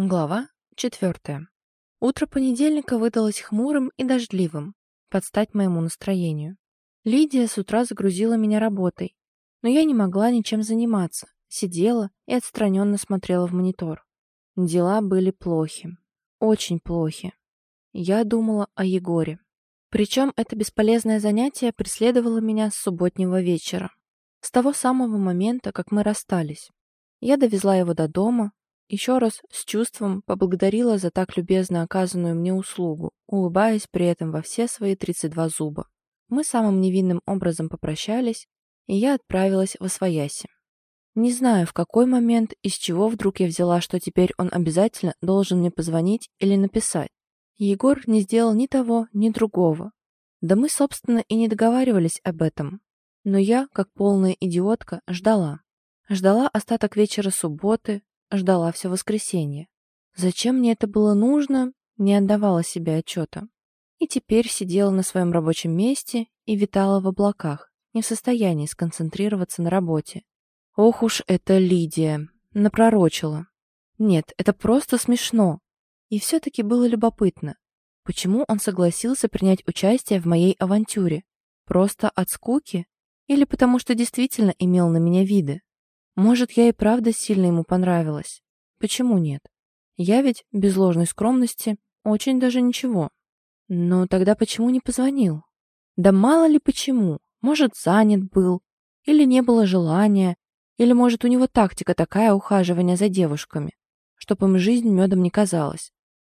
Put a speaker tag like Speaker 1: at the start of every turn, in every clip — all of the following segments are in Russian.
Speaker 1: Глава четвертая. Утро понедельника выдалось хмурым и дождливым, под стать моему настроению. Лидия с утра загрузила меня работой, но я не могла ничем заниматься, сидела и отстраненно смотрела в монитор. Дела были плохи, очень плохи. Я думала о Егоре. Причем это бесполезное занятие преследовало меня с субботнего вечера, с того самого момента, как мы расстались. Я довезла его до дома, еще раз с чувством поблагодарила за так любезно оказанную мне услугу, улыбаясь при этом во все свои 32 зуба. Мы самым невинным образом попрощались, и я отправилась в Освояси. Не знаю, в какой момент, из чего вдруг я взяла, что теперь он обязательно должен мне позвонить или написать. Егор не сделал ни того, ни другого. Да мы, собственно, и не договаривались об этом. Но я, как полная идиотка, ждала. Ждала остаток вечера субботы, ждала все воскресенье. Зачем мне это было нужно, не отдавала себе отчета. И теперь сидела на своем рабочем месте и витала в облаках, не в состоянии сконцентрироваться на работе. Ох уж это Лидия, напророчила. Нет, это просто смешно. И все-таки было любопытно, почему он согласился принять участие в моей авантюре? Просто от скуки? Или потому что действительно имел на меня виды? Может, я и правда сильно ему понравилась. Почему нет? Я ведь, без ложной скромности, очень даже ничего. Но тогда почему не позвонил? Да мало ли почему. Может, занят был, или не было желания, или, может, у него тактика такая ухаживания за девушками, чтоб им жизнь медом не казалась.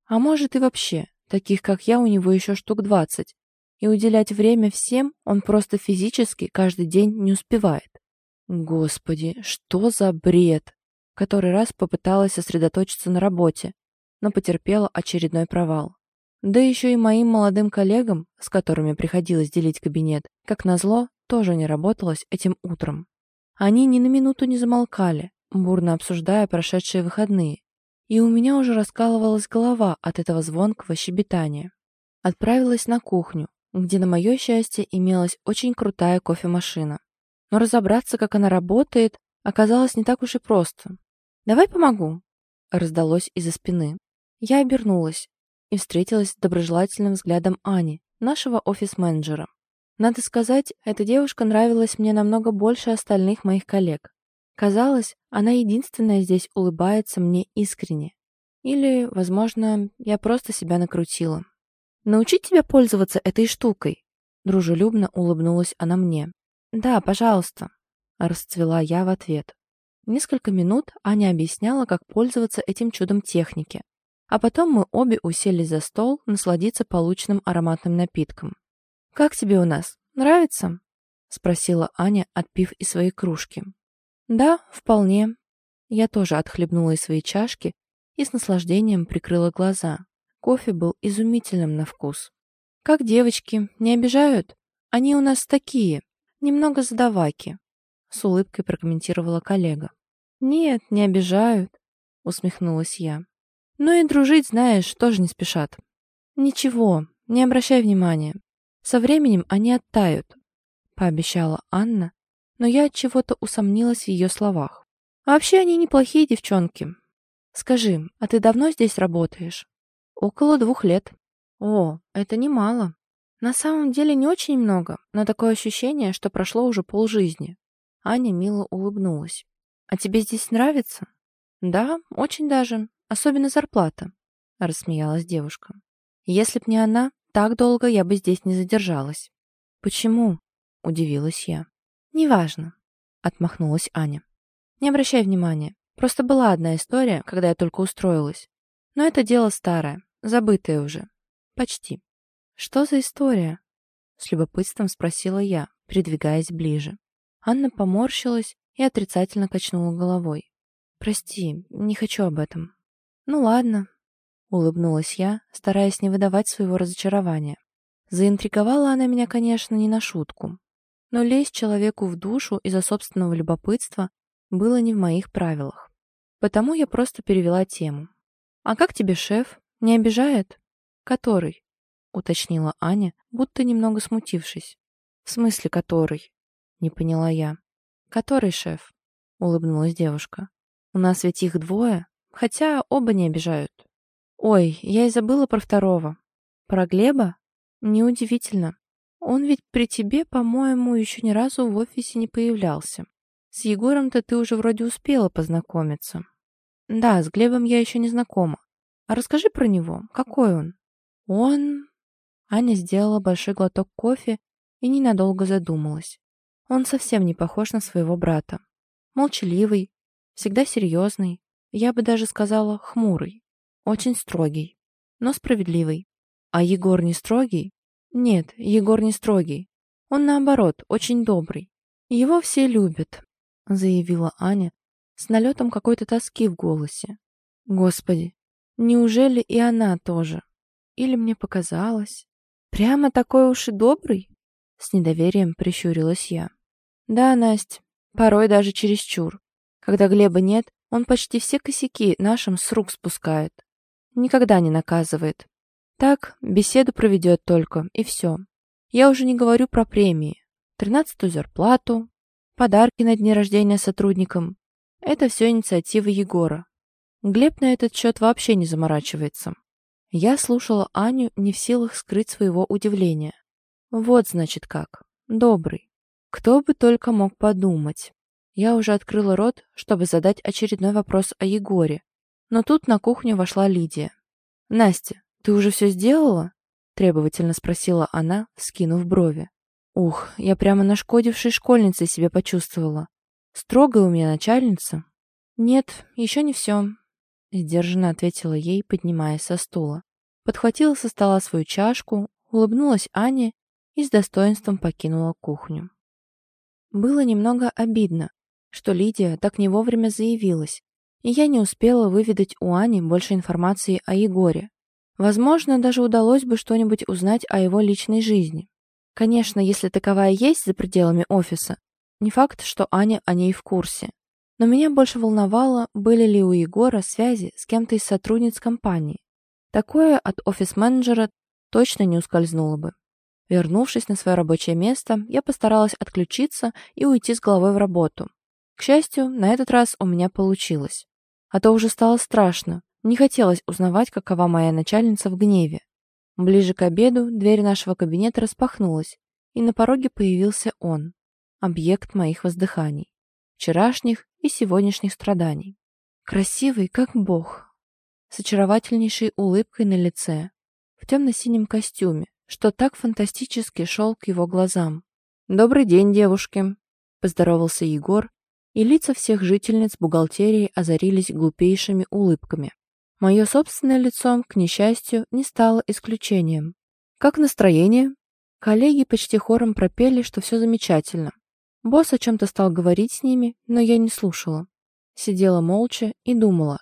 Speaker 1: А может и вообще, таких как я у него еще штук двадцать, и уделять время всем он просто физически каждый день не успевает. Господи, что за бред? Который раз попыталась сосредоточиться на работе, но потерпела очередной провал. Да еще и моим молодым коллегам, с которыми приходилось делить кабинет, как назло, тоже не работалось этим утром. Они ни на минуту не замолкали, бурно обсуждая прошедшие выходные, и у меня уже раскалывалась голова от этого звонкого щебетания. Отправилась на кухню, где, на мое счастье, имелась очень крутая кофемашина но разобраться, как она работает, оказалось не так уж и просто. «Давай помогу», — раздалось из-за спины. Я обернулась и встретилась с доброжелательным взглядом Ани, нашего офис-менеджера. Надо сказать, эта девушка нравилась мне намного больше остальных моих коллег. Казалось, она единственная здесь улыбается мне искренне. Или, возможно, я просто себя накрутила. «Научить тебя пользоваться этой штукой?» Дружелюбно улыбнулась она мне. «Да, пожалуйста», — расцвела я в ответ. Несколько минут Аня объясняла, как пользоваться этим чудом техники, а потом мы обе уселись за стол насладиться полученным ароматным напитком. «Как тебе у нас? Нравится?» — спросила Аня, отпив из своей кружки. «Да, вполне». Я тоже отхлебнула из своей чашки и с наслаждением прикрыла глаза. Кофе был изумительным на вкус. «Как девочки, не обижают? Они у нас такие, Немного задаваки, с улыбкой прокомментировала коллега. Нет, не обижают, усмехнулась я. Ну и дружить, знаешь, тоже не спешат. Ничего, не обращай внимания. Со временем они оттают, пообещала Анна, но я от чего-то усомнилась в ее словах. А вообще они неплохие девчонки. Скажи, а ты давно здесь работаешь? Около двух лет. О, это немало. На самом деле не очень много, но такое ощущение, что прошло уже полжизни. Аня мило улыбнулась. «А тебе здесь нравится?» «Да, очень даже. Особенно зарплата», — рассмеялась девушка. «Если б не она, так долго я бы здесь не задержалась». «Почему?» — удивилась я. «Неважно», — отмахнулась Аня. «Не обращай внимания. Просто была одна история, когда я только устроилась. Но это дело старое, забытое уже. Почти». «Что за история?» — с любопытством спросила я, придвигаясь ближе. Анна поморщилась и отрицательно качнула головой. «Прости, не хочу об этом». «Ну ладно», — улыбнулась я, стараясь не выдавать своего разочарования. Заинтриговала она меня, конечно, не на шутку. Но лезть человеку в душу из-за собственного любопытства было не в моих правилах. Потому я просто перевела тему. «А как тебе шеф? Не обижает?» «Который?» — уточнила Аня, будто немного смутившись. «В смысле который?» — не поняла я. «Который шеф?» — улыбнулась девушка. «У нас ведь их двое, хотя оба не обижают. Ой, я и забыла про второго. Про Глеба? Неудивительно. Он ведь при тебе, по-моему, еще ни разу в офисе не появлялся. С Егором-то ты уже вроде успела познакомиться. Да, с Глебом я еще не знакома. А расскажи про него. Какой он? Он... Аня сделала большой глоток кофе и ненадолго задумалась. Он совсем не похож на своего брата. Молчаливый, всегда серьезный, я бы даже сказала хмурый, очень строгий, но справедливый. А Егор не строгий? Нет, Егор не строгий. Он, наоборот, очень добрый. Его все любят, заявила Аня с налетом какой-то тоски в голосе. Господи, неужели и она тоже? Или мне показалось? Прямо такой уж и добрый? С недоверием прищурилась я. Да, Настя, порой даже чересчур. Когда Глеба нет, он почти все косяки нашим с рук спускает. Никогда не наказывает. Так, беседу проведет только, и все. Я уже не говорю про премии. Тринадцатую зарплату, подарки на дни рождения сотрудникам. Это все инициатива Егора. Глеб на этот счет вообще не заморачивается. Я слушала Аню, не в силах скрыть своего удивления. Вот, значит, как. Добрый. Кто бы только мог подумать. Я уже открыла рот, чтобы задать очередной вопрос о Егоре. Но тут на кухню вошла Лидия. «Настя, ты уже все сделала?» Требовательно спросила она, скинув брови. Ух, я прямо нашкодившей школьницей себя почувствовала. Строгая у меня начальница. Нет, еще не все. Сдержанно ответила ей, поднимаясь со стула. Подхватила со стола свою чашку, улыбнулась Ане и с достоинством покинула кухню. Было немного обидно, что Лидия так не вовремя заявилась, и я не успела выведать у Ани больше информации о Егоре. Возможно, даже удалось бы что-нибудь узнать о его личной жизни. Конечно, если таковая есть за пределами офиса, не факт, что Аня о ней в курсе. Но меня больше волновало, были ли у Егора связи с кем-то из сотрудниц компании. Такое от офис-менеджера точно не ускользнуло бы. Вернувшись на свое рабочее место, я постаралась отключиться и уйти с головой в работу. К счастью, на этот раз у меня получилось. А то уже стало страшно. Не хотелось узнавать, какова моя начальница в гневе. Ближе к обеду дверь нашего кабинета распахнулась, и на пороге появился он, объект моих воздыханий, вчерашних и сегодняшних страданий. Красивый, как бог, с очаровательнейшей улыбкой на лице, в темно-синем костюме, что так фантастически шел к его глазам. «Добрый день, девушки!» — поздоровался Егор, и лица всех жительниц бухгалтерии озарились глупейшими улыбками. Мое собственное лицо, к несчастью, не стало исключением. «Как настроение?» Коллеги почти хором пропели, что все замечательно. Босс о чем-то стал говорить с ними, но я не слушала. Сидела молча и думала.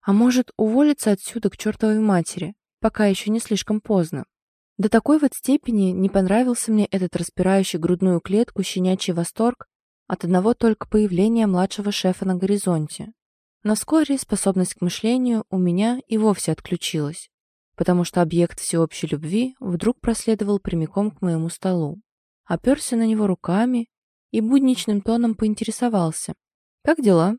Speaker 1: А может, уволиться отсюда к чертовой матери, пока еще не слишком поздно. До такой вот степени не понравился мне этот распирающий грудную клетку щенячий восторг от одного только появления младшего шефа на горизонте. Но вскоре способность к мышлению у меня и вовсе отключилась, потому что объект всеобщей любви вдруг проследовал прямиком к моему столу, оперся на него руками и будничным тоном поинтересовался. «Как дела?»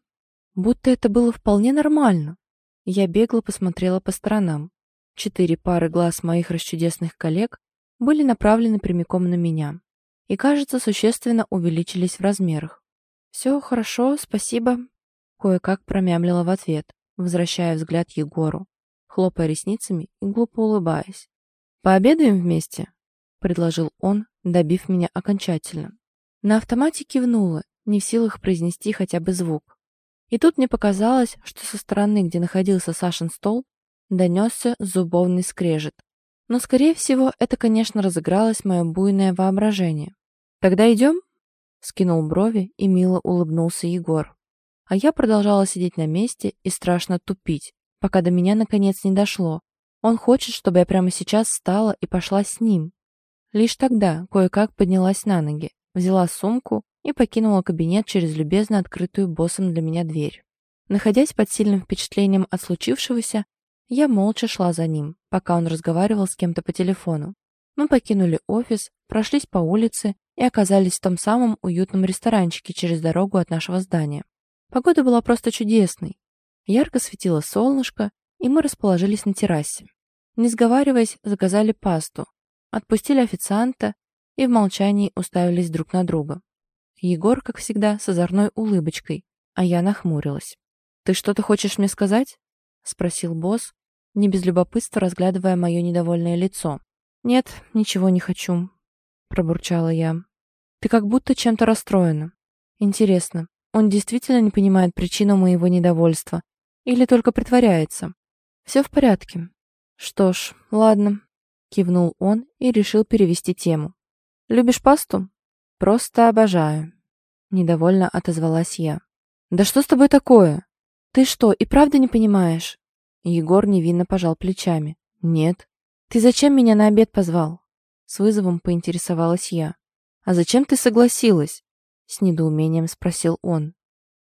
Speaker 1: Будто это было вполне нормально. Я бегло посмотрела по сторонам. Четыре пары глаз моих расчудесных коллег были направлены прямиком на меня и, кажется, существенно увеличились в размерах. «Все хорошо, спасибо», — кое-как промямлила в ответ, возвращая взгляд Егору, хлопая ресницами и глупо улыбаясь. «Пообедаем вместе?» — предложил он, добив меня окончательно. На автомате кивнула, не в силах произнести хотя бы звук. И тут мне показалось, что со стороны, где находился Сашин стол, донесся зубовный скрежет. Но, скорее всего, это, конечно, разыгралось мое буйное воображение. «Тогда идем?» — скинул брови и мило улыбнулся Егор. А я продолжала сидеть на месте и страшно тупить, пока до меня наконец не дошло. Он хочет, чтобы я прямо сейчас встала и пошла с ним. Лишь тогда кое-как поднялась на ноги, взяла сумку и покинула кабинет через любезно открытую боссом для меня дверь. Находясь под сильным впечатлением от случившегося, я молча шла за ним, пока он разговаривал с кем-то по телефону. Мы покинули офис, прошлись по улице и оказались в том самом уютном ресторанчике через дорогу от нашего здания. Погода была просто чудесной. Ярко светило солнышко, и мы расположились на террасе. Не сговариваясь, заказали пасту, отпустили официанта и в молчании уставились друг на друга. Егор, как всегда, с озорной улыбочкой, а я нахмурилась. «Ты что-то хочешь мне сказать?» — спросил босс, не без любопытства разглядывая мое недовольное лицо. «Нет, ничего не хочу», — пробурчала я. «Ты как будто чем-то расстроена. Интересно, он действительно не понимает причину моего недовольства или только притворяется? Все в порядке. Что ж, ладно», — кивнул он и решил перевести тему. «Любишь пасту?» «Просто обожаю», — недовольно отозвалась я. «Да что с тобой такое? Ты что, и правда не понимаешь?» Егор невинно пожал плечами. «Нет». «Ты зачем меня на обед позвал?» С вызовом поинтересовалась я. «А зачем ты согласилась?» С недоумением спросил он.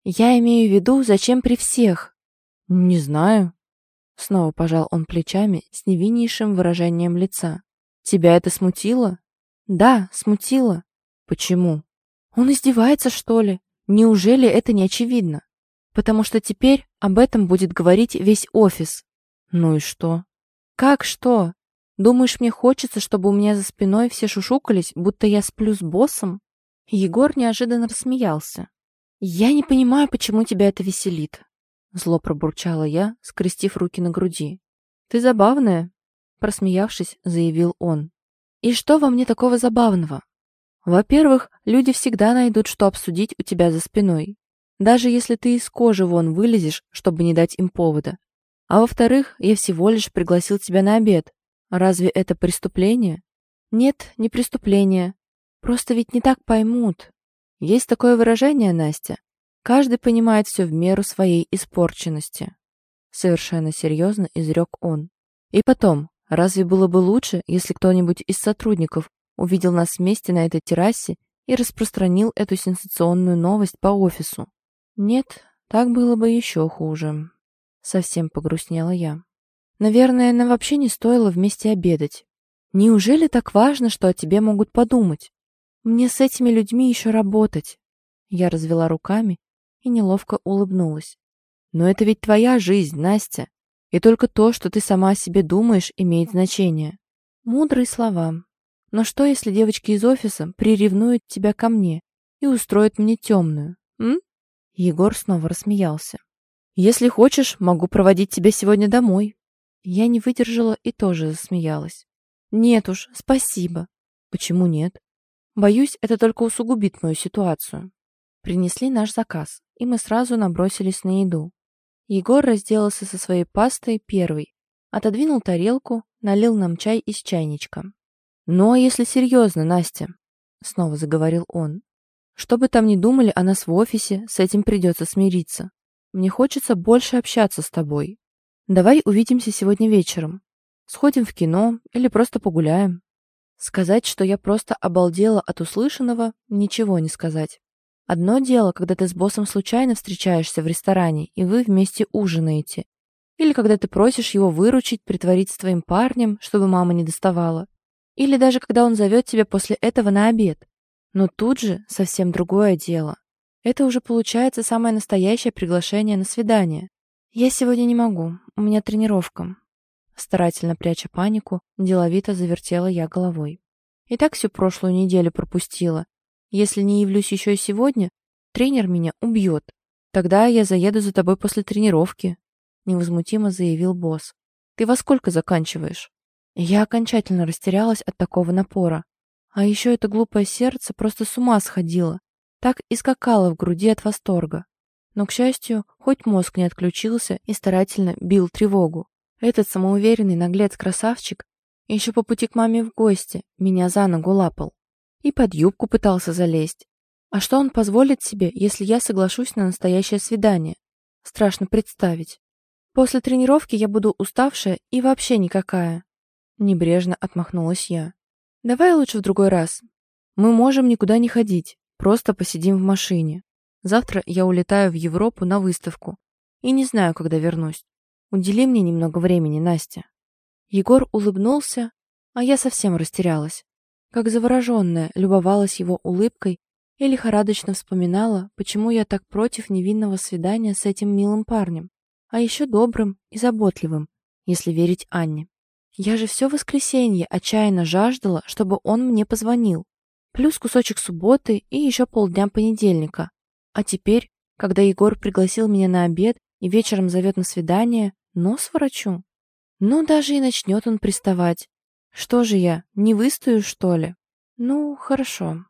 Speaker 1: «Я имею в виду, зачем при всех?» «Не знаю». Снова пожал он плечами с невиннейшим выражением лица. «Тебя это смутило?» «Да, смутило». «Почему?» «Он издевается, что ли? Неужели это не очевидно?» «Потому что теперь об этом будет говорить весь офис». «Ну и что?» «Как что? Думаешь, мне хочется, чтобы у меня за спиной все шушукались, будто я сплю с боссом?» Егор неожиданно рассмеялся. «Я не понимаю, почему тебя это веселит», — зло пробурчала я, скрестив руки на груди. «Ты забавная», — просмеявшись, заявил он. «И что во мне такого забавного? Во-первых, люди всегда найдут, что обсудить у тебя за спиной, даже если ты из кожи вон вылезешь, чтобы не дать им повода. А во-вторых, я всего лишь пригласил тебя на обед, Разве это преступление? Нет, не преступление. Просто ведь не так поймут. Есть такое выражение, Настя. Каждый понимает все в меру своей испорченности. Совершенно серьезно изрек он. И потом, разве было бы лучше, если кто-нибудь из сотрудников увидел нас вместе на этой террасе и распространил эту сенсационную новость по офису? Нет, так было бы еще хуже. Совсем погрустнела я. Наверное, нам вообще не стоило вместе обедать. Неужели так важно, что о тебе могут подумать? Мне с этими людьми еще работать. Я развела руками и неловко улыбнулась. Но это ведь твоя жизнь, Настя. И только то, что ты сама о себе думаешь, имеет значение. Мудрые слова. Но что, если девочки из офиса приревнуют тебя ко мне и устроят мне темную? М? Егор снова рассмеялся. Если хочешь, могу проводить тебя сегодня домой. Я не выдержала и тоже засмеялась. «Нет уж, спасибо». «Почему нет?» «Боюсь, это только усугубит мою ситуацию». Принесли наш заказ, и мы сразу набросились на еду. Егор разделался со своей пастой первый, отодвинул тарелку, налил нам чай из чайничка. «Ну а если серьезно, Настя?» — снова заговорил он. «Что бы там ни думали о нас в офисе, с этим придется смириться. Мне хочется больше общаться с тобой, Давай увидимся сегодня вечером. Сходим в кино или просто погуляем. Сказать, что я просто обалдела от услышанного, ничего не сказать. Одно дело, когда ты с боссом случайно встречаешься в ресторане, и вы вместе ужинаете. Или когда ты просишь его выручить, притворить с твоим парнем, чтобы мама не доставала. Или даже когда он зовет тебя после этого на обед. Но тут же совсем другое дело. Это уже получается самое настоящее приглашение на свидание. «Я сегодня не могу. У меня тренировка». Старательно пряча панику, деловито завертела я головой. И так всю прошлую неделю пропустила. Если не явлюсь еще и сегодня, тренер меня убьет. Тогда я заеду за тобой после тренировки», — невозмутимо заявил босс. «Ты во сколько заканчиваешь?» Я окончательно растерялась от такого напора. А еще это глупое сердце просто с ума сходило. Так и скакало в груди от восторга. Но, к счастью, хоть мозг не отключился и старательно бил тревогу. Этот самоуверенный наглец-красавчик еще по пути к маме в гости меня за ногу лапал. И под юбку пытался залезть. А что он позволит себе, если я соглашусь на настоящее свидание? Страшно представить. После тренировки я буду уставшая и вообще никакая. Небрежно отмахнулась я. Давай лучше в другой раз. Мы можем никуда не ходить, просто посидим в машине. Завтра я улетаю в Европу на выставку и не знаю, когда вернусь. Удели мне немного времени, Настя». Егор улыбнулся, а я совсем растерялась. Как завороженная, любовалась его улыбкой и лихорадочно вспоминала, почему я так против невинного свидания с этим милым парнем. а еще добрым и заботливым, если верить Анне. Я же все воскресенье отчаянно жаждала, чтобы он мне позвонил. Плюс кусочек субботы и еще полдня понедельника. А теперь, когда Егор пригласил меня на обед и вечером зовет на свидание, нос ворочу. Ну, даже и начнет он приставать. Что же я, не выстою, что ли? Ну, хорошо.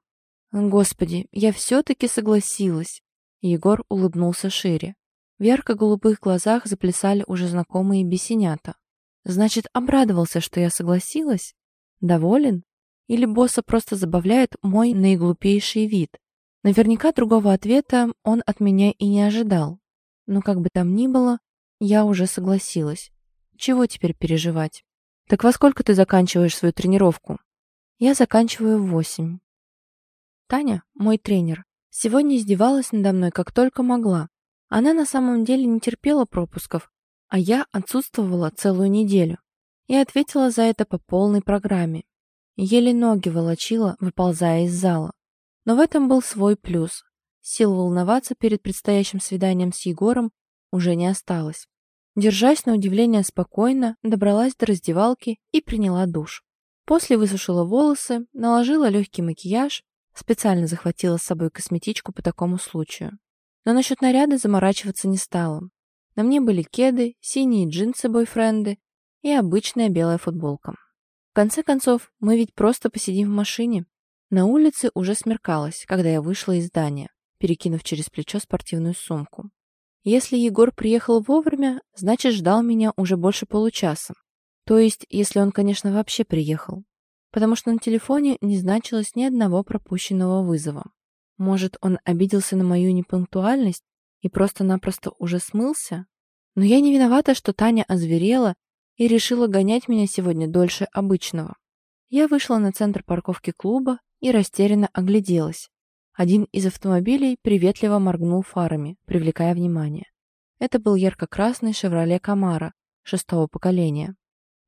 Speaker 1: Господи, я все-таки согласилась. Егор улыбнулся шире. В ярко-голубых глазах заплясали уже знакомые бесенята. Значит, обрадовался, что я согласилась? Доволен? Или босса просто забавляет мой наиглупейший вид? Наверняка другого ответа он от меня и не ожидал. Но как бы там ни было, я уже согласилась. Чего теперь переживать? Так во сколько ты заканчиваешь свою тренировку? Я заканчиваю в восемь. Таня, мой тренер, сегодня издевалась надо мной как только могла. Она на самом деле не терпела пропусков, а я отсутствовала целую неделю. И ответила за это по полной программе. Еле ноги волочила, выползая из зала. Но в этом был свой плюс. Сил волноваться перед предстоящим свиданием с Егором уже не осталось. Держась на удивление спокойно, добралась до раздевалки и приняла душ. После высушила волосы, наложила легкий макияж, специально захватила с собой косметичку по такому случаю. Но насчет наряда заморачиваться не стала. На мне были кеды, синие джинсы-бойфренды и обычная белая футболка. В конце концов, мы ведь просто посидим в машине. На улице уже смеркалось, когда я вышла из здания, перекинув через плечо спортивную сумку. Если Егор приехал вовремя, значит, ждал меня уже больше получаса. То есть, если он, конечно, вообще приехал. Потому что на телефоне не значилось ни одного пропущенного вызова. Может, он обиделся на мою непунктуальность и просто-напросто уже смылся? Но я не виновата, что Таня озверела и решила гонять меня сегодня дольше обычного. Я вышла на центр парковки клуба и растерянно огляделась. Один из автомобилей приветливо моргнул фарами, привлекая внимание. Это был ярко-красный «Шевроле Камара» шестого поколения.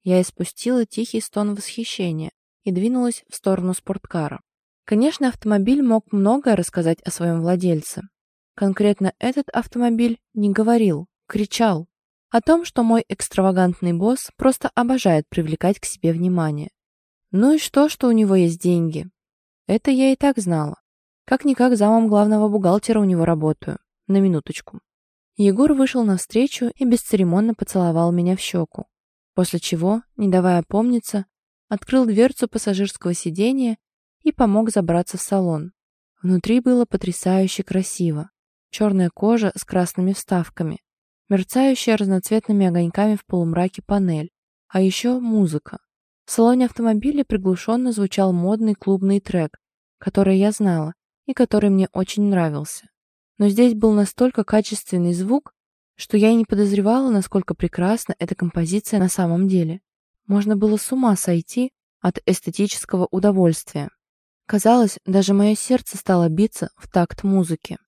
Speaker 1: Я испустила тихий стон восхищения и двинулась в сторону спорткара. Конечно, автомобиль мог многое рассказать о своем владельце. Конкретно этот автомобиль не говорил, кричал о том, что мой экстравагантный босс просто обожает привлекать к себе внимание. Ну и что, что у него есть деньги? Это я и так знала. Как-никак замом главного бухгалтера у него работаю. На минуточку. Егор вышел навстречу и бесцеремонно поцеловал меня в щеку. После чего, не давая помниться, открыл дверцу пассажирского сиденья и помог забраться в салон. Внутри было потрясающе красиво. Черная кожа с красными вставками, мерцающая разноцветными огоньками в полумраке панель, а еще музыка. В салоне автомобиля приглушенно звучал модный клубный трек, который я знала и который мне очень нравился. Но здесь был настолько качественный звук, что я и не подозревала, насколько прекрасна эта композиция на самом деле. Можно было с ума сойти от эстетического удовольствия. Казалось, даже мое сердце стало биться в такт музыки.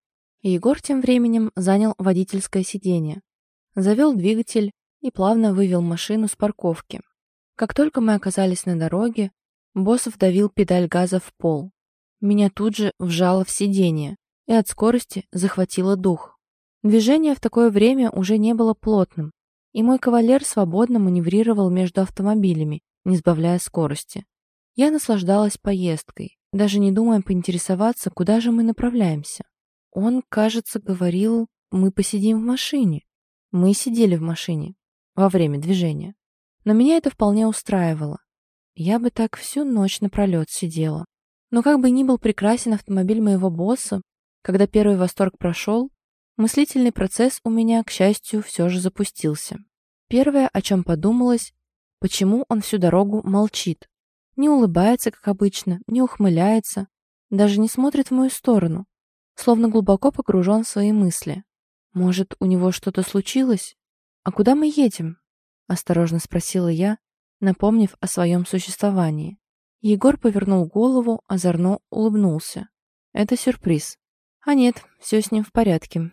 Speaker 1: Егор тем временем занял водительское сиденье, завел двигатель и плавно вывел машину с парковки. Как только мы оказались на дороге, Боссов давил педаль газа в пол. Меня тут же вжало в сиденье и от скорости захватило дух. Движение в такое время уже не было плотным, и мой кавалер свободно маневрировал между автомобилями, не сбавляя скорости. Я наслаждалась поездкой, даже не думая поинтересоваться, куда же мы направляемся. Он, кажется, говорил, мы посидим в машине. Мы сидели в машине во время движения. Но меня это вполне устраивало. Я бы так всю ночь напролет сидела. Но как бы ни был прекрасен автомобиль моего босса, когда первый восторг прошел, мыслительный процесс у меня, к счастью, все же запустился. Первое, о чем подумалось, почему он всю дорогу молчит. Не улыбается, как обычно, не ухмыляется, даже не смотрит в мою сторону, словно глубоко погружен в свои мысли. Может, у него что-то случилось? А куда мы едем? Осторожно спросила я, напомнив о своем существовании. Егор повернул голову, озорно улыбнулся. «Это сюрприз». «А нет, все с ним в порядке».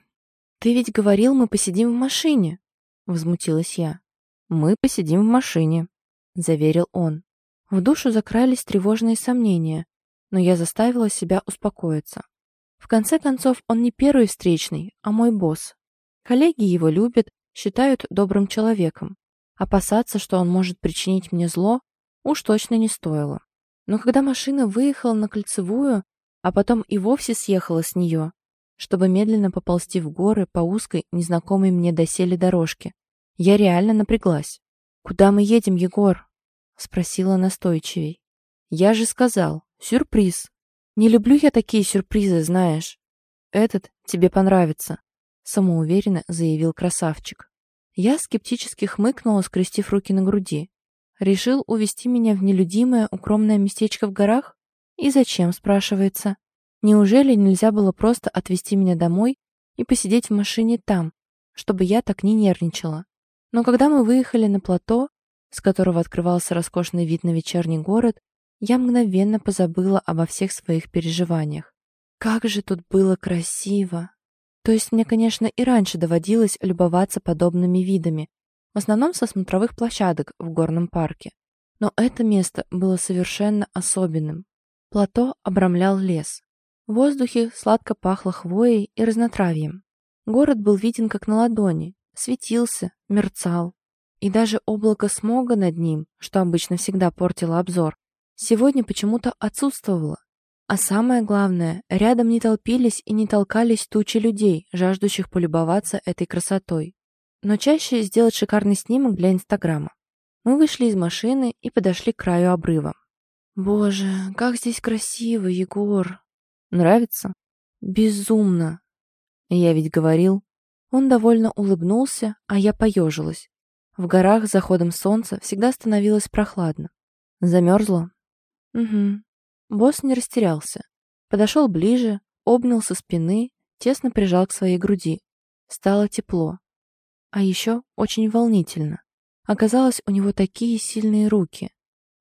Speaker 1: «Ты ведь говорил, мы посидим в машине», — возмутилась я. «Мы посидим в машине», — заверил он. В душу закрались тревожные сомнения, но я заставила себя успокоиться. В конце концов, он не первый встречный, а мой босс. Коллеги его любят, считают добрым человеком. Опасаться, что он может причинить мне зло, уж точно не стоило. Но когда машина выехала на кольцевую, а потом и вовсе съехала с нее, чтобы медленно поползти в горы по узкой, незнакомой мне доселе дорожке, я реально напряглась. «Куда мы едем, Егор?» — спросила настойчивей. «Я же сказал, сюрприз. Не люблю я такие сюрпризы, знаешь. Этот тебе понравится», — самоуверенно заявил красавчик. Я скептически хмыкнула, скрестив руки на груди. Решил увести меня в нелюдимое укромное местечко в горах? И зачем, спрашивается? Неужели нельзя было просто отвезти меня домой и посидеть в машине там, чтобы я так не нервничала? Но когда мы выехали на плато, с которого открывался роскошный вид на вечерний город, я мгновенно позабыла обо всех своих переживаниях. Как же тут было красиво! То есть мне, конечно, и раньше доводилось любоваться подобными видами, в основном со смотровых площадок в горном парке. Но это место было совершенно особенным. Плато обрамлял лес. В воздухе сладко пахло хвоей и разнотравьем. Город был виден как на ладони, светился, мерцал. И даже облако смога над ним, что обычно всегда портило обзор, сегодня почему-то отсутствовало. А самое главное, рядом не толпились и не толкались тучи людей, жаждущих полюбоваться этой красотой. Но чаще сделать шикарный снимок для Инстаграма. Мы вышли из машины и подошли к краю обрыва. Боже, как здесь красиво, Егор. Нравится? Безумно. Я ведь говорил. Он довольно улыбнулся, а я поежилась. В горах с заходом солнца всегда становилось прохладно. Замерзла? Угу. Босс не растерялся. Подошел ближе, обнял со спины, тесно прижал к своей груди. Стало тепло. А еще очень волнительно. Оказалось, у него такие сильные руки.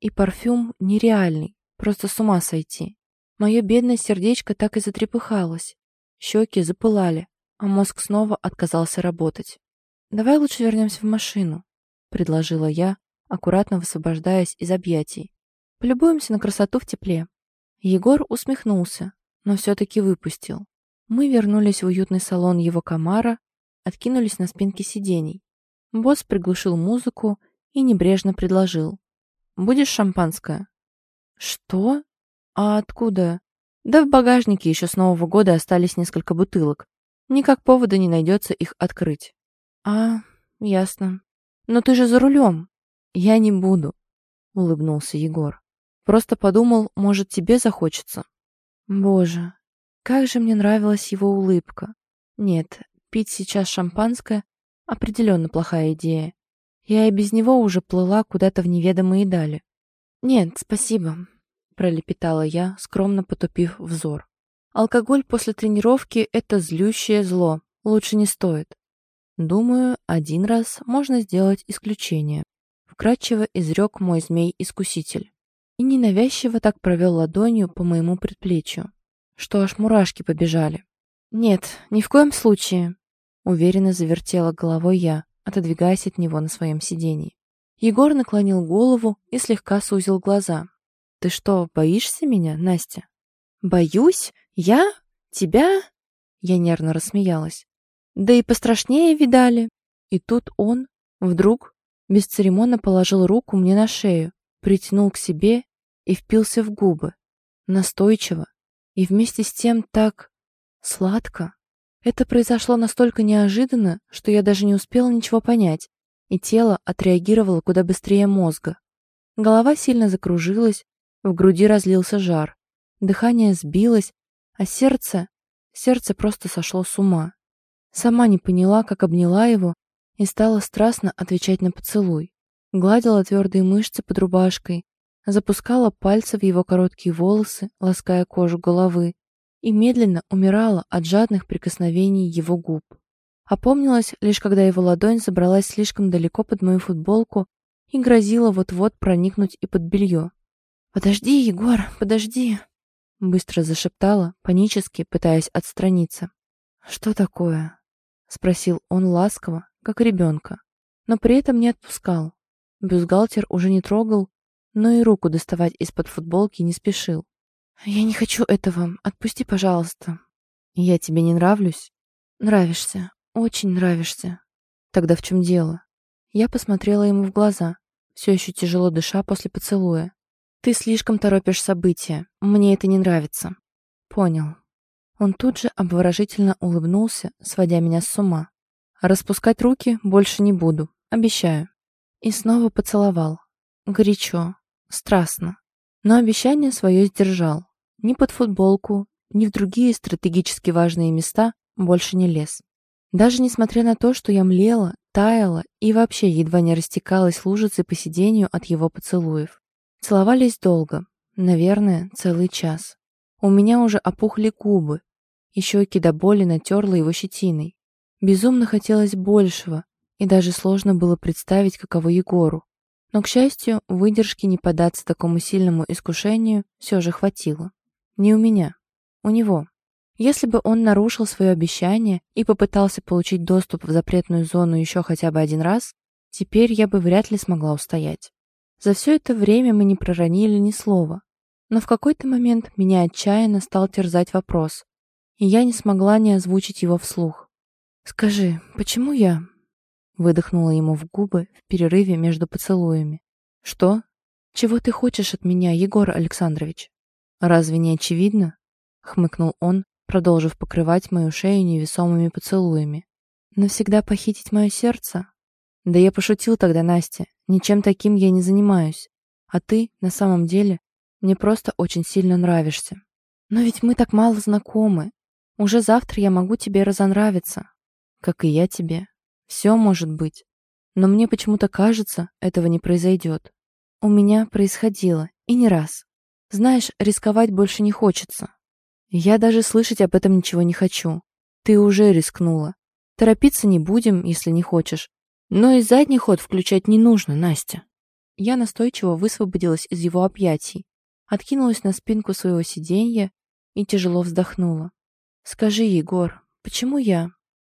Speaker 1: И парфюм нереальный, просто с ума сойти. Мое бедное сердечко так и затрепыхалось. Щеки запылали, а мозг снова отказался работать. «Давай лучше вернемся в машину», — предложила я, аккуратно высвобождаясь из объятий. «Полюбуемся на красоту в тепле». Егор усмехнулся, но все-таки выпустил. Мы вернулись в уютный салон его комара, откинулись на спинки сидений. Босс приглушил музыку и небрежно предложил. Будешь шампанское?» «Что? А откуда?» «Да в багажнике еще с Нового года остались несколько бутылок. Никак повода не найдется их открыть». «А, ясно. Но ты же за рулем». «Я не буду», — улыбнулся Егор. «Просто подумал, может, тебе захочется». Боже, как же мне нравилась его улыбка. Нет, пить сейчас шампанское — определенно плохая идея. Я и без него уже плыла куда-то в неведомые дали. «Нет, спасибо», — пролепетала я, скромно потупив взор. «Алкоголь после тренировки — это злющее зло. Лучше не стоит». «Думаю, один раз можно сделать исключение», — вкратчиво изрек мой змей-искуситель. И ненавязчиво так провел ладонью по моему предплечью, что аж мурашки побежали. «Нет, ни в коем случае», — уверенно завертела головой я, отодвигаясь от него на своем сидении. Егор наклонил голову и слегка сузил глаза. «Ты что, боишься меня, Настя?» «Боюсь? Я? Тебя?» Я нервно рассмеялась. «Да и пострашнее видали». И тут он, вдруг, бесцеремонно положил руку мне на шею, притянул к себе и впился в губы. Настойчиво. И вместе с тем так сладко. Это произошло настолько неожиданно, что я даже не успела ничего понять, и тело отреагировало куда быстрее мозга. Голова сильно закружилась, в груди разлился жар, дыхание сбилось, а сердце... Сердце просто сошло с ума. Сама не поняла, как обняла его, и стала страстно отвечать на поцелуй. Гладила твердые мышцы под рубашкой, запускала пальцы в его короткие волосы, лаская кожу головы, и медленно умирала от жадных прикосновений его губ. Опомнилась лишь когда его ладонь забралась слишком далеко под мою футболку и грозила вот-вот проникнуть и под белье. «Подожди, Егор, подожди!» Быстро зашептала, панически пытаясь отстраниться. «Что такое?» Спросил он ласково, как ребенка, но при этом не отпускал. Бюстгальтер уже не трогал, но и руку доставать из-под футболки не спешил. «Я не хочу этого. Отпусти, пожалуйста». «Я тебе не нравлюсь?» «Нравишься. Очень нравишься». Тогда в чем дело? Я посмотрела ему в глаза, все еще тяжело дыша после поцелуя. Ты слишком торопишь события. Мне это не нравится. Понял. Он тут же обворожительно улыбнулся, сводя меня с ума. Распускать руки больше не буду, обещаю. И снова поцеловал. Горячо, страстно. Но обещание свое сдержал. Ни под футболку, ни в другие стратегически важные места больше не лез. Даже несмотря на то, что я млела, таяла и вообще едва не растекалась лужицей по сиденью от его поцелуев. Целовались долго, наверное, целый час. У меня уже опухли губы, и щеки до боли натерла его щетиной. Безумно хотелось большего, и даже сложно было представить, каково Егору. Но, к счастью, выдержки не податься такому сильному искушению все же хватило. Не у меня, у него. Если бы он нарушил свое обещание и попытался получить доступ в запретную зону еще хотя бы один раз, теперь я бы вряд ли смогла устоять. За все это время мы не проронили ни слова. Но в какой-то момент меня отчаянно стал терзать вопрос, и я не смогла не озвучить его вслух. «Скажи, почему я?» Выдохнула ему в губы в перерыве между поцелуями. «Что? Чего ты хочешь от меня, Егор Александрович?» «Разве не очевидно?» — хмыкнул он, продолжив покрывать мою шею невесомыми поцелуями. «Навсегда похитить мое сердце?» «Да я пошутил тогда, Настя. Ничем таким я не занимаюсь. А ты, на самом деле, мне просто очень сильно нравишься. Но ведь мы так мало знакомы. Уже завтра я могу тебе разонравиться. Как и я тебе. Все может быть. Но мне почему-то кажется, этого не произойдет. У меня происходило, и не раз. Знаешь, рисковать больше не хочется. Я даже слышать об этом ничего не хочу. Ты уже рискнула. Торопиться не будем, если не хочешь. Но и задний ход включать не нужно, Настя. Я настойчиво высвободилась из его объятий, откинулась на спинку своего сиденья и тяжело вздохнула. «Скажи, Егор, почему я?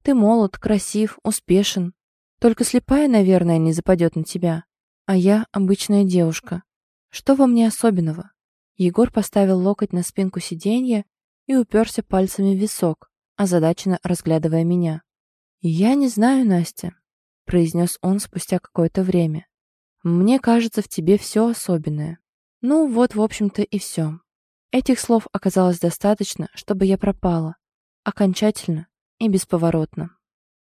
Speaker 1: Ты молод, красив, успешен. Только слепая, наверное, не западет на тебя. А я обычная девушка. Что во мне особенного? Егор поставил локоть на спинку сиденья и уперся пальцами в висок, озадаченно разглядывая меня. «Я не знаю, Настя», — произнес он спустя какое-то время. «Мне кажется, в тебе все особенное. Ну, вот, в общем-то, и все». Этих слов оказалось достаточно, чтобы я пропала. Окончательно и бесповоротно.